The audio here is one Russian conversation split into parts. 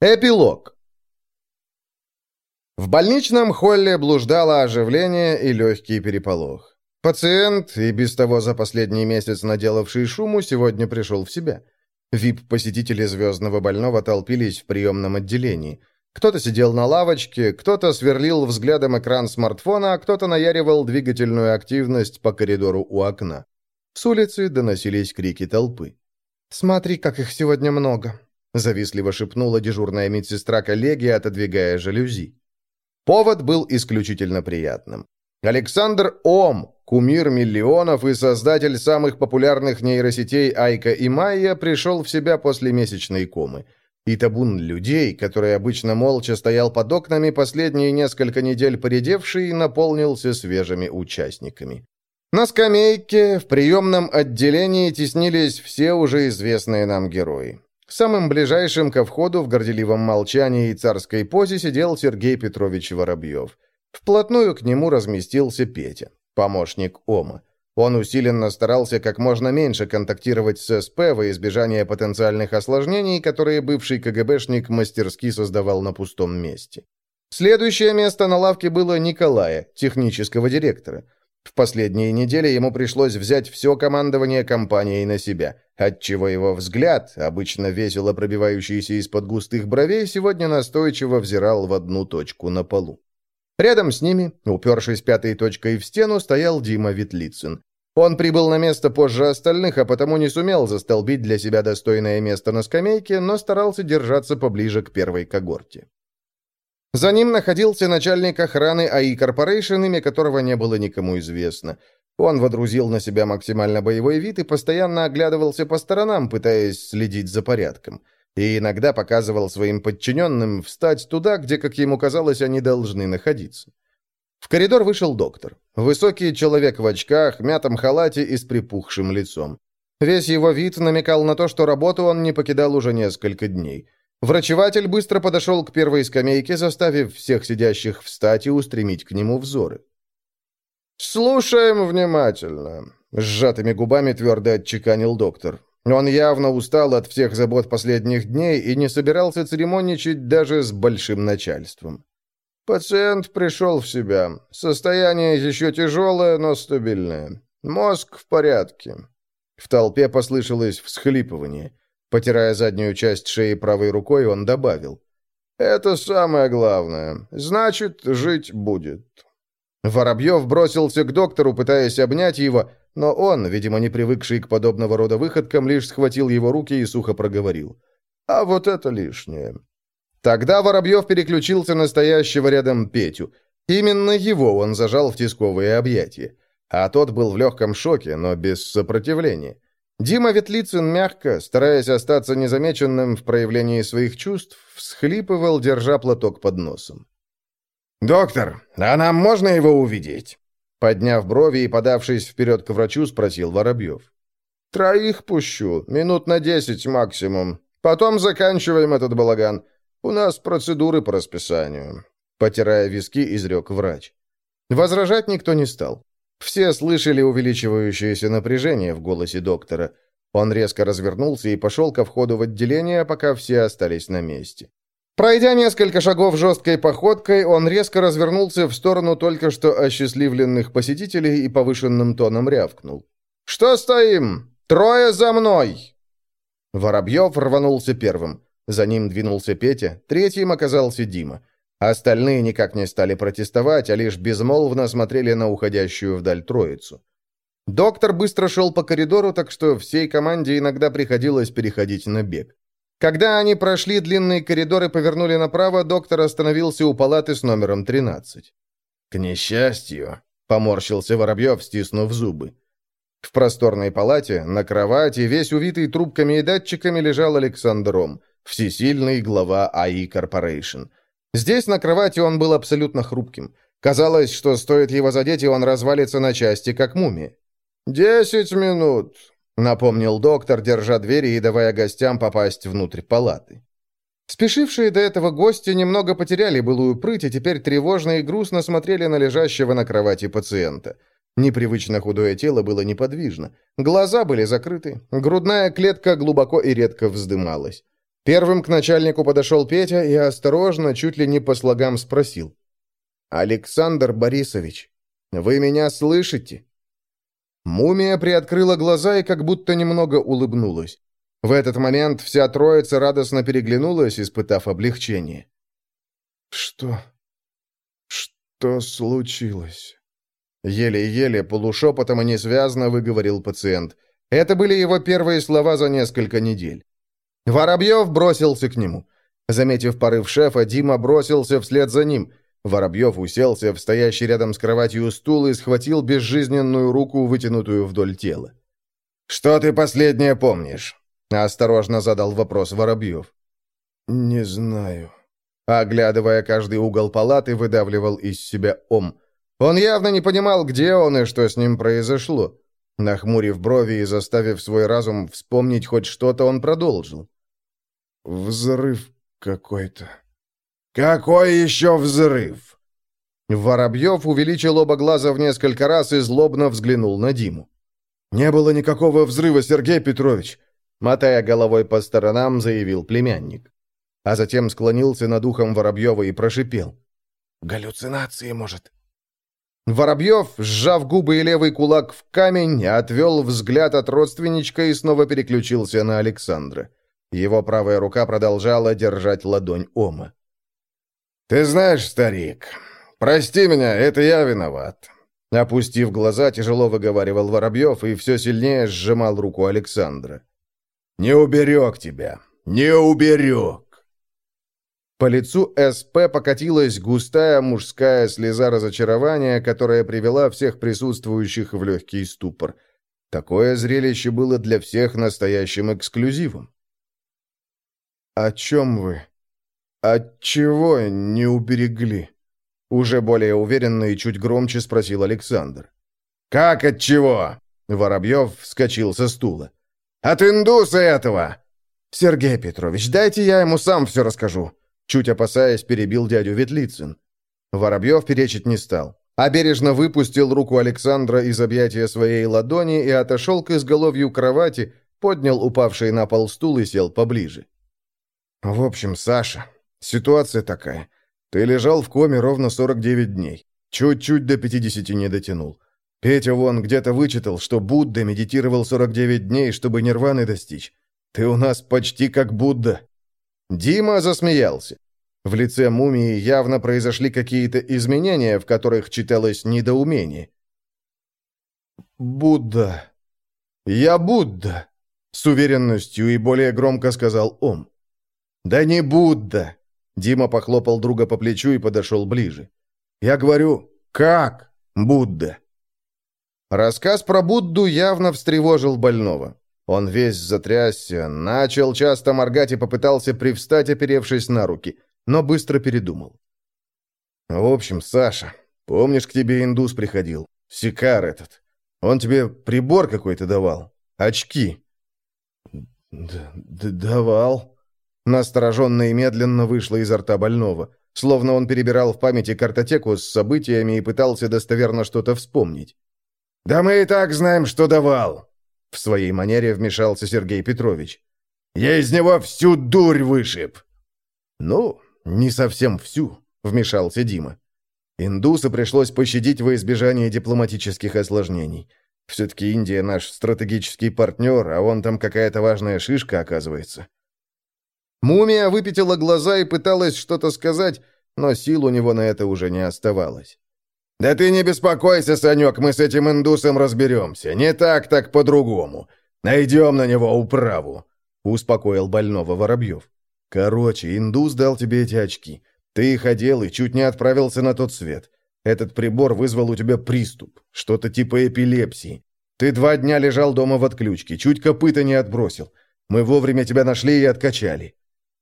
Эпилог. В больничном холле блуждало оживление и легкий переполох. Пациент, и без того за последний месяц наделавший шуму, сегодня пришел в себя. ВИП-посетители звездного больного толпились в приемном отделении. Кто-то сидел на лавочке, кто-то сверлил взглядом экран смартфона, а кто-то наяривал двигательную активность по коридору у окна. С улицы доносились крики толпы. «Смотри, как их сегодня много», завистливо шепнула дежурная медсестра коллеги, отодвигая жалюзи. Повод был исключительно приятным. Александр Ом, кумир миллионов и создатель самых популярных нейросетей Айка и Майя, пришел в себя после месячной комы. И табун людей, который обычно молча стоял под окнами, последние несколько недель поредевший, наполнился свежими участниками. На скамейке в приемном отделении теснились все уже известные нам герои. Самым ближайшим ко входу в горделивом молчании и царской позе сидел Сергей Петрович Воробьев. Вплотную к нему разместился Петя, помощник Ома. Он усиленно старался как можно меньше контактировать с СП во избежание потенциальных осложнений, которые бывший КГБшник мастерски создавал на пустом месте. Следующее место на лавке было Николая, технического директора. В последние недели ему пришлось взять все командование компанией на себя, отчего его взгляд, обычно весело пробивающийся из-под густых бровей, сегодня настойчиво взирал в одну точку на полу. Рядом с ними, упершись пятой точкой в стену, стоял Дима Ветлицын. Он прибыл на место позже остальных, а потому не сумел застолбить для себя достойное место на скамейке, но старался держаться поближе к первой когорте. За ним находился начальник охраны АИ Корпорейшн, имя которого не было никому известно. Он водрузил на себя максимально боевой вид и постоянно оглядывался по сторонам, пытаясь следить за порядком. И иногда показывал своим подчиненным встать туда, где, как ему казалось, они должны находиться. В коридор вышел доктор. Высокий человек в очках, мятом халате и с припухшим лицом. Весь его вид намекал на то, что работу он не покидал уже несколько дней. Врачеватель быстро подошел к первой скамейке, заставив всех сидящих встать и устремить к нему взоры. «Слушаем внимательно», — сжатыми губами твердо отчеканил доктор. Он явно устал от всех забот последних дней и не собирался церемонничать даже с большим начальством. Пациент пришел в себя. Состояние еще тяжелое, но стабильное. Мозг в порядке. В толпе послышалось всхлипывание. Потирая заднюю часть шеи правой рукой, он добавил. «Это самое главное. Значит, жить будет». Воробьев бросился к доктору, пытаясь обнять его, но он, видимо, не привыкший к подобного рода выходкам, лишь схватил его руки и сухо проговорил. «А вот это лишнее». Тогда Воробьев переключился на стоящего рядом Петю. Именно его он зажал в тисковые объятия. А тот был в легком шоке, но без сопротивления. Дима Ветлицын мягко, стараясь остаться незамеченным в проявлении своих чувств, всхлипывал, держа платок под носом. «Доктор, а нам можно его увидеть?» Подняв брови и подавшись вперед к врачу, спросил Воробьев. «Троих пущу, минут на десять максимум. Потом заканчиваем этот балаган. У нас процедуры по расписанию», — потирая виски, изрек врач. Возражать никто не стал. Все слышали увеличивающееся напряжение в голосе доктора. Он резко развернулся и пошел ко входу в отделение, пока все остались на месте. Пройдя несколько шагов жесткой походкой, он резко развернулся в сторону только что осчастливленных посетителей и повышенным тоном рявкнул. «Что стоим? Трое за мной!» Воробьев рванулся первым. За ним двинулся Петя, третьим оказался Дима. Остальные никак не стали протестовать, а лишь безмолвно смотрели на уходящую вдаль троицу. Доктор быстро шел по коридору, так что всей команде иногда приходилось переходить на бег. Когда они прошли длинные коридоры и повернули направо, доктор остановился у палаты с номером 13. «К несчастью», — поморщился Воробьев, стиснув зубы. В просторной палате, на кровати, весь увитый трубками и датчиками, лежал Александр Ром, всесильный глава АИ Корпорейшн. Здесь, на кровати, он был абсолютно хрупким. Казалось, что стоит его задеть, и он развалится на части, как мумия. «Десять минут», — напомнил доктор, держа двери и давая гостям попасть внутрь палаты. Спешившие до этого гости немного потеряли былую прыть и теперь тревожно и грустно смотрели на лежащего на кровати пациента. Непривычно худое тело было неподвижно. Глаза были закрыты, грудная клетка глубоко и редко вздымалась. Первым к начальнику подошел Петя и осторожно, чуть ли не по слогам спросил. «Александр Борисович, вы меня слышите?» Мумия приоткрыла глаза и как будто немного улыбнулась. В этот момент вся троица радостно переглянулась, испытав облегчение. «Что? Что случилось?» Еле-еле, полушепотом и несвязно выговорил пациент. Это были его первые слова за несколько недель. Воробьев бросился к нему. Заметив порыв шефа, Дима бросился вслед за ним. Воробьев уселся в стоящий рядом с кроватью стул и схватил безжизненную руку, вытянутую вдоль тела. «Что ты последнее помнишь?» — осторожно задал вопрос Воробьев. «Не знаю». Оглядывая каждый угол палаты, выдавливал из себя ом. Он явно не понимал, где он и что с ним произошло. Нахмурив брови и заставив свой разум вспомнить хоть что-то, он продолжил. Взрыв какой-то. Какой еще взрыв? Воробьев увеличил оба глаза в несколько раз и злобно взглянул на Диму. «Не было никакого взрыва, Сергей Петрович!» Мотая головой по сторонам, заявил племянник. А затем склонился над ухом Воробьева и прошипел. «Галлюцинации, может?» Воробьев, сжав губы и левый кулак в камень, отвел взгляд от родственничка и снова переключился на Александра. Его правая рука продолжала держать ладонь Ома. «Ты знаешь, старик, прости меня, это я виноват». Опустив глаза, тяжело выговаривал Воробьев и все сильнее сжимал руку Александра. «Не уберег тебя! Не уберег!» По лицу СП покатилась густая мужская слеза разочарования, которая привела всех присутствующих в легкий ступор. Такое зрелище было для всех настоящим эксклюзивом. «О чем вы? От чего не уберегли?» Уже более уверенно и чуть громче спросил Александр. «Как от чего?» Воробьев вскочил со стула. «От индуса этого!» «Сергей Петрович, дайте я ему сам все расскажу!» Чуть опасаясь, перебил дядю Ветлицын. Воробьев перечить не стал, а бережно выпустил руку Александра из объятия своей ладони и отошел к изголовью кровати, поднял упавший на пол стул и сел поближе. «В общем, Саша, ситуация такая. Ты лежал в коме ровно 49 дней. Чуть-чуть до 50 не дотянул. Петя вон где-то вычитал, что Будда медитировал 49 дней, чтобы нирваны достичь. Ты у нас почти как Будда». Дима засмеялся. В лице мумии явно произошли какие-то изменения, в которых читалось недоумение. «Будда. Я Будда», — с уверенностью и более громко сказал он. «Да не Будда!» Дима похлопал друга по плечу и подошел ближе. «Я говорю, как Будда?» Рассказ про Будду явно встревожил больного. Он весь затрясся, начал часто моргать и попытался привстать, оперевшись на руки, но быстро передумал. «В общем, Саша, помнишь, к тебе индус приходил? Сикар этот. Он тебе прибор какой-то давал? Очки?» Д -д «Давал», Настороженно и медленно вышло изо рта больного, словно он перебирал в памяти картотеку с событиями и пытался достоверно что-то вспомнить. «Да мы и так знаем, что давал!» В своей манере вмешался Сергей Петрович. «Я из него всю дурь вышиб!» «Ну, не совсем всю», — вмешался Дима. Индуса пришлось пощадить во избежание дипломатических осложнений. Все-таки Индия наш стратегический партнер, а он там какая-то важная шишка, оказывается. Мумия выпятила глаза и пыталась что-то сказать, но сил у него на это уже не оставалось. «Да ты не беспокойся, Санек, мы с этим индусом разберемся. Не так, так по-другому. Найдем на него управу», — успокоил больного Воробьев. «Короче, индус дал тебе эти очки. Ты их одел и чуть не отправился на тот свет. Этот прибор вызвал у тебя приступ, что-то типа эпилепсии. Ты два дня лежал дома в отключке, чуть копыта не отбросил. Мы вовремя тебя нашли и откачали.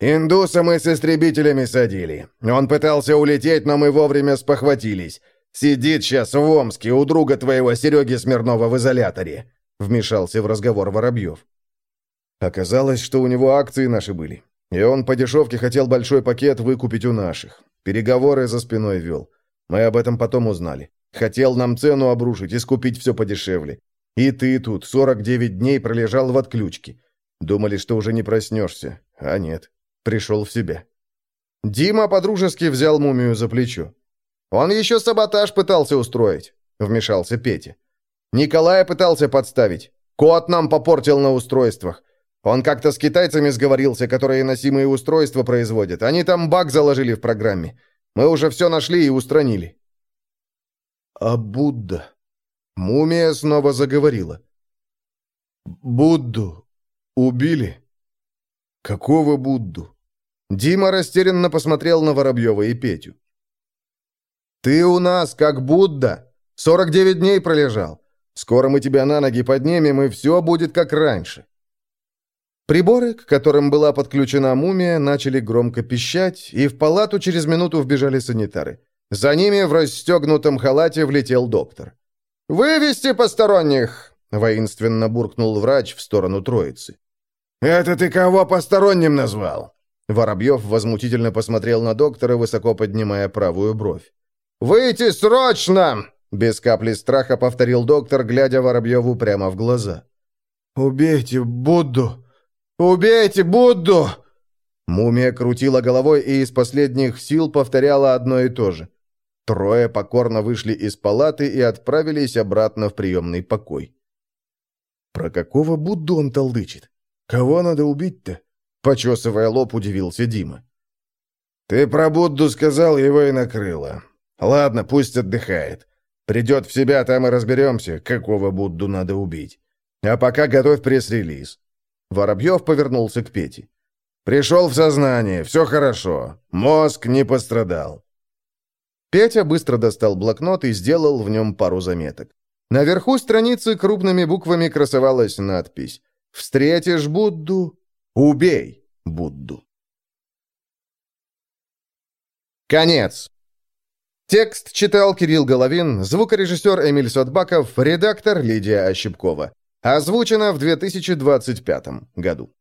«Индуса мы с истребителями садили. Он пытался улететь, но мы вовремя спохватились. Сидит сейчас в Омске у друга твоего Сереги Смирнова в изоляторе», — вмешался в разговор Воробьев. Оказалось, что у него акции наши были. И он по дешевке хотел большой пакет выкупить у наших. Переговоры за спиной вел. Мы об этом потом узнали. Хотел нам цену обрушить и скупить все подешевле. И ты тут 49 дней пролежал в отключке. Думали, что уже не проснешься. А нет. Пришел в себя. Дима подружески взял мумию за плечо. «Он еще саботаж пытался устроить», — вмешался Петя. «Николая пытался подставить. Кот нам попортил на устройствах. Он как-то с китайцами сговорился, которые носимые устройства производят. Они там баг заложили в программе. Мы уже все нашли и устранили». «А Будда?» Мумия снова заговорила. «Будду убили?» «Какого Будду?» Дима растерянно посмотрел на Воробьева и Петю. «Ты у нас как Будда. 49 дней пролежал. Скоро мы тебя на ноги поднимем, и все будет как раньше». Приборы, к которым была подключена мумия, начали громко пищать, и в палату через минуту вбежали санитары. За ними в расстегнутом халате влетел доктор. «Вывести посторонних!» — воинственно буркнул врач в сторону троицы. «Это ты кого посторонним назвал?» Воробьев возмутительно посмотрел на доктора, высоко поднимая правую бровь. «Выйти срочно!» — без капли страха повторил доктор, глядя Воробьеву прямо в глаза. «Убейте Будду! Убейте Будду!» Мумия крутила головой и из последних сил повторяла одно и то же. Трое покорно вышли из палаты и отправились обратно в приемный покой. «Про какого Будду он толдычит? Кого надо убить-то?» Почесывая лоб, удивился Дима. «Ты про Будду сказал, его и накрыло. Ладно, пусть отдыхает. Придет в себя, там и разберемся, какого Будду надо убить. А пока готовь пресс-релиз». Воробьев повернулся к Пете. «Пришел в сознание, все хорошо. Мозг не пострадал». Петя быстро достал блокнот и сделал в нем пару заметок. Наверху страницы крупными буквами красовалась надпись «Встретишь Будду? Убей Будду». Конец. Текст читал Кирилл Головин, звукорежиссер Эмиль Сотбаков, редактор Лидия Ощепкова. Озвучено в 2025 году.